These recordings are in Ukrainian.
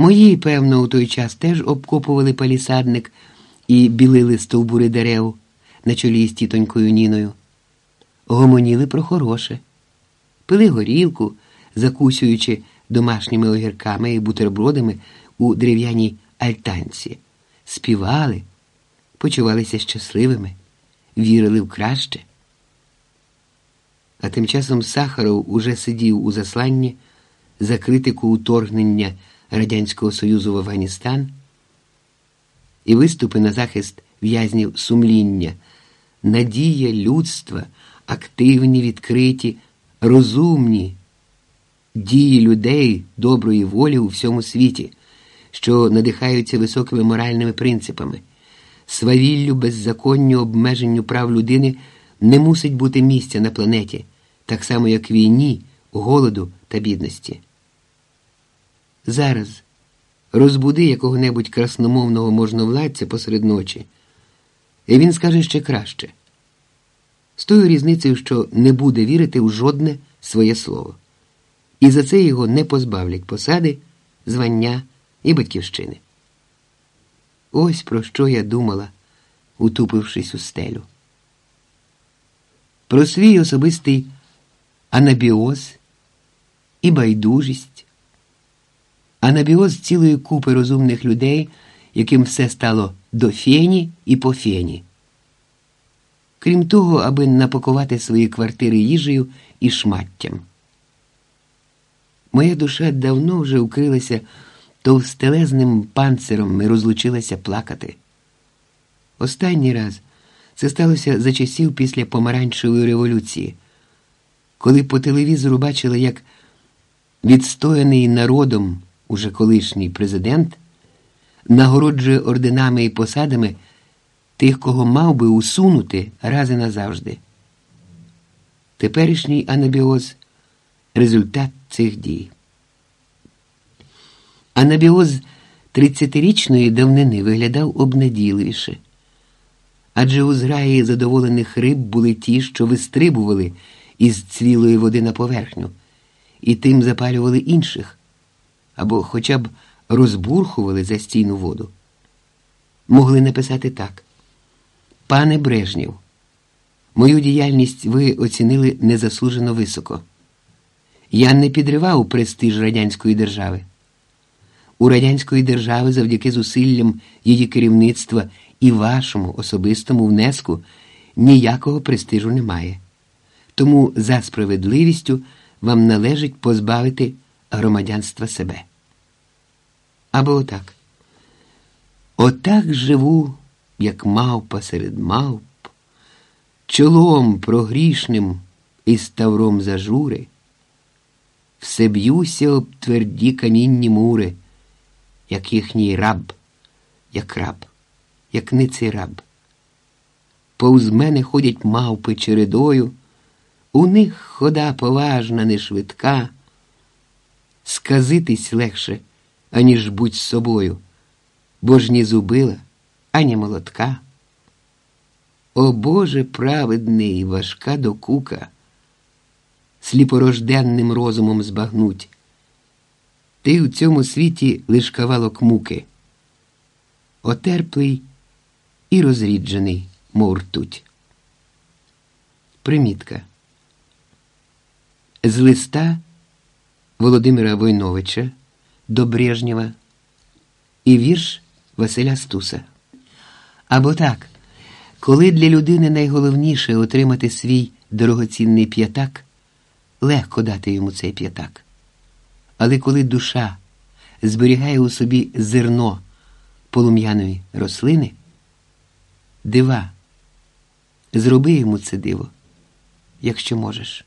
Мої, певно, у той час теж обкопували палісадник і білили стовбури дерев на чолі з тітонькою Ніною. Гомоніли про хороше, пили горілку, закусюючи домашніми огірками і бутербродами у дерев'яній альтанці, співали, почувалися щасливими, вірили в краще. А тим часом Сахаров уже сидів у засланні за уторгнення Радянського Союзу в Афганістан і виступи на захист в'язнів сумління, надія людства, активні, відкриті, розумні дії людей доброї волі у всьому світі, що надихаються високими моральними принципами. Свавіллю, беззаконню, обмеженню прав людини не мусить бути місця на планеті, так само як війні, голоду та бідності. Зараз розбуди якого-небудь красномовного можновладця посеред ночі, і він скаже ще краще, з тою різницею, що не буде вірити в жодне своє слово, і за це його не позбавлять посади, звання і батьківщини. Ось про що я думала, утупившись у стелю. Про свій особистий анабіоз і байдужість, анабіоз цілої купи розумних людей, яким все стало до фені і по фені. Крім того, аби напакувати свої квартири їжею і шматтям. Моя душа давно вже укрилася товстелезним панциром і розлучилася плакати. Останній раз це сталося за часів після помаранчевої революції, коли по телевізору бачили, як відстояний народом уже колишній президент нагороджує орденами і посадами тих, кого мав би усунути раз і назавжди. Теперішній анабіоз результат цих дій. Анабіоз 30-річної давнини виглядав обнадійливіше. Адже у зграї задоволених риб були ті, що вистрибували із цвілої води на поверхню, і тим запалювали інших, або хоча б розбурхували за стійну воду. Могли написати так: Пане Брежнєв, мою діяльність ви оцінили незаслужено високо. Я не підривав престиж радянської держави. У радянської держави завдяки зусиллям її керівництва і вашому особистому внеску ніякого престижу немає. Тому за справедливістю вам належить позбавити громадянства себе. Або отак. Отак живу, як мавпа серед мавп, чолом прогрішним і ставром зажури, все б'юся об тверді камінні мури, як їхній раб, як раб, як ниций раб. Повз мене ходять мавпи чередою, у них хода поважна, не швидка, сказитись легше, аніж будь з собою, бо ж ні зубила, ані молотка. О Боже праведний, важка докука, сліпорожденним розумом збагнуть. Ти в цьому світі лиш кавалок муки, отерплий і розріджений, мов ртуть. Примітка. З листа Володимира Войновича до Брежнєва і вірш Василя Стуса. Або так, коли для людини найголовніше отримати свій дорогоцінний п'ятак, легко дати йому цей п'ятак. Але коли душа зберігає у собі зерно полум'яної рослини, дива, зроби йому це диво, якщо можеш.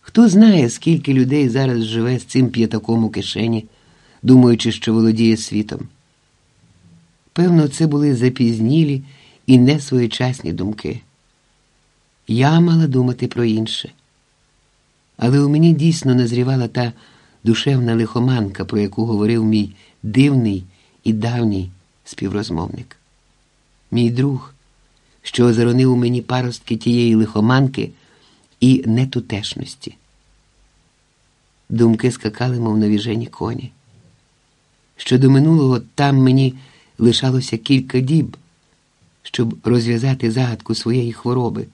Хто знає, скільки людей зараз живе з цим п'ятаком у кишені, думаючи, що володіє світом. Певно, це були запізнілі і несвоєчасні думки. Я мала думати про інше. Але у мені дійсно назрівала та душевна лихоманка, про яку говорив мій дивний і давній співрозмовник. Мій друг, що озеронив у мені паростки тієї лихоманки і нетутешності. Думки скакали, мов навіжені коні. що до минулого там мені лишалося кілька діб, щоб розв'язати загадку своєї хвороби.